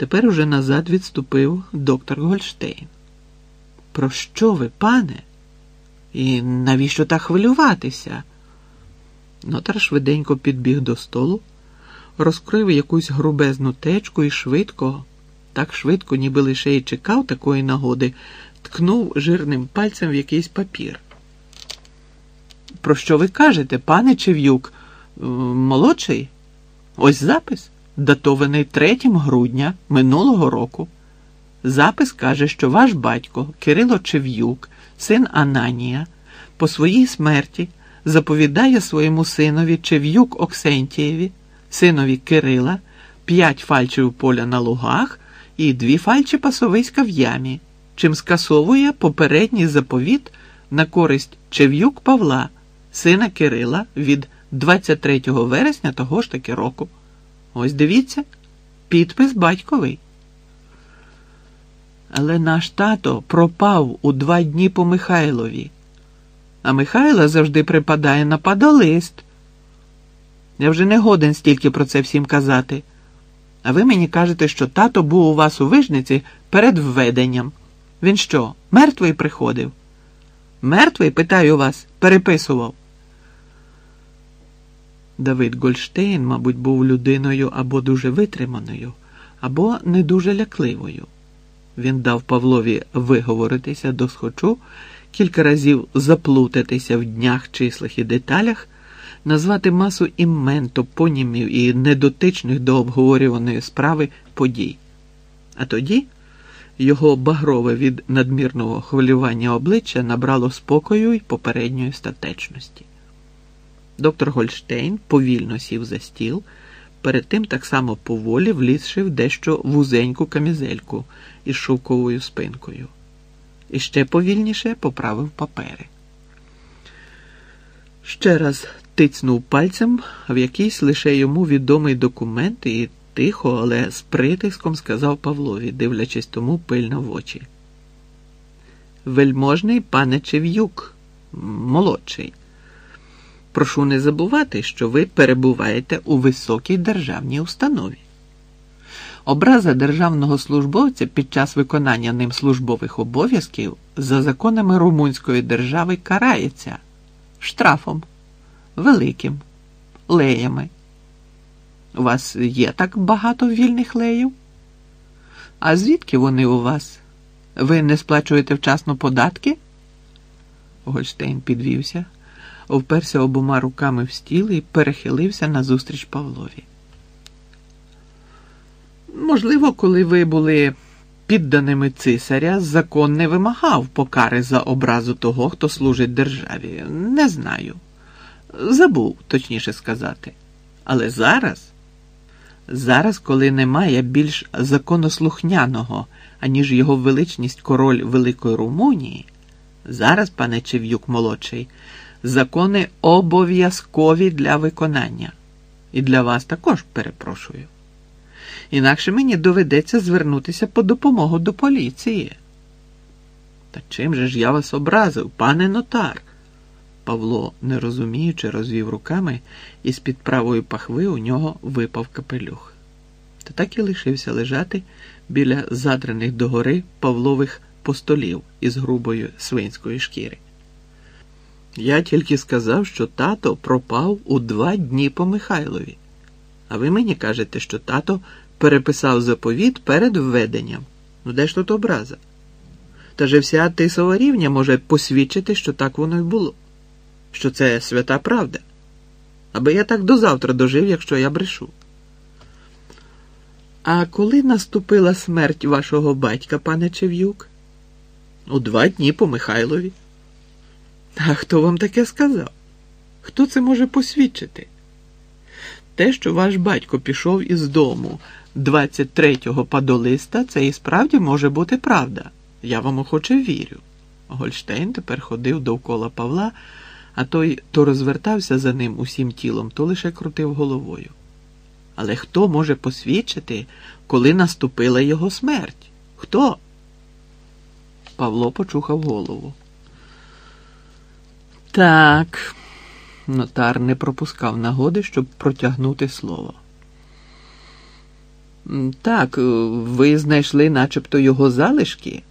Тепер уже назад відступив доктор Гольштейн. Про що ви, пане? І навіщо так хвилюватися? Нотар швиденько підбіг до столу, розкрив якусь грубезну течку і швидко, так швидко, ніби лише й чекав такої нагоди, ткнув жирним пальцем в якийсь папір. Про що ви кажете, пане Чев'юк? Молодший? Ось запис, датований 3 грудня минулого року. Запис каже, що ваш батько Кирило Чев'юк, син Ананія, по своїй смерті заповідає своєму синові Чев'юк Оксентієві, синові Кирила, п'ять фальчів поля на лугах і дві фальчі пасовиська в ямі, чим скасовує попередній заповіт на користь Чев'юк Павла, сина Кирила від 23 вересня того ж таки року. Ось дивіться, підпис батьковий. Але наш тато пропав у два дні по Михайлові, а Михайла завжди припадає на падолист. Я вже не годен стільки про це всім казати. А ви мені кажете, що тато був у вас у вижниці перед введенням. Він що, мертвий приходив? Мертвий, питаю вас, переписував. Давид Гольштейн, мабуть, був людиною або дуже витриманою, або не дуже лякливою. Він дав Павлові виговоритися до схочу, кілька разів заплутатися в днях, числах і деталях, назвати масу імен, топонімів і недотичних до обговорюваної справи подій. А тоді його багрове від надмірного хвилювання обличчя набрало спокою й попередньої статечності. Доктор Гольштейн повільно сів за стіл, перед тим так само поволі влізши в дещо вузеньку камізельку із шовковою спинкою. І ще повільніше поправив папери. Ще раз тицнув пальцем в якийсь лише йому відомий документ і тихо, але з притиском сказав Павлові, дивлячись тому пильно в очі. Вельможний пане Чев'юк, молодший. Прошу не забувати, що ви перебуваєте у високій державній установі. Образа державного службовця під час виконання ним службових обов'язків за законами Румунської держави карається штрафом, великим, леями. У вас є так багато вільних леїв? А звідки вони у вас? Ви не сплачуєте вчасно податки? Гольштейн підвівся вперся обома руками в стіл і перехилився назустріч Павлові. Можливо, коли ви були підданими цисаря, закон не вимагав покари за образу того, хто служить державі. Не знаю. Забув, точніше сказати. Але зараз, зараз, коли немає більш законослухняного, аніж його величність король Великої Румунії, зараз, пане Чев'юк молодший, закони обов'язкові для виконання. І для вас також перепрошую. Інакше мені доведеться звернутися по допомогу до поліції. Та чим же ж я вас образив, пане нотар? Павло, не розуміючи, розвів руками, і з-під правої пахви у нього випав капелюх. Та так і лишився лежати біля задраних догори Павлових постолів із грубої свинської шкіри. Я тільки сказав, що тато пропав у два дні по Михайлові. А ви мені кажете, що тато переписав заповіт перед введенням. Ну де ж тут образа? Та же вся тисова рівня може посвідчити, що так воно й було, що це свята правда. Аби я так до завтра дожив, якщо я брешу. А коли наступила смерть вашого батька, пане Чев'юк? У два дні по Михайлові. А хто вам таке сказав? Хто це може посвідчити? Те, що ваш батько пішов із дому 23-го падолиста, це і справді може бути правда. Я вам охоче вірю. Гольштейн тепер ходив довкола Павла, а той то розвертався за ним усім тілом, то лише крутив головою. Але хто може посвідчити, коли наступила його смерть? Хто? Павло почухав голову. Так, нотар не пропускав нагоди, щоб протягнути слово. Так, ви знайшли начебто його залишки.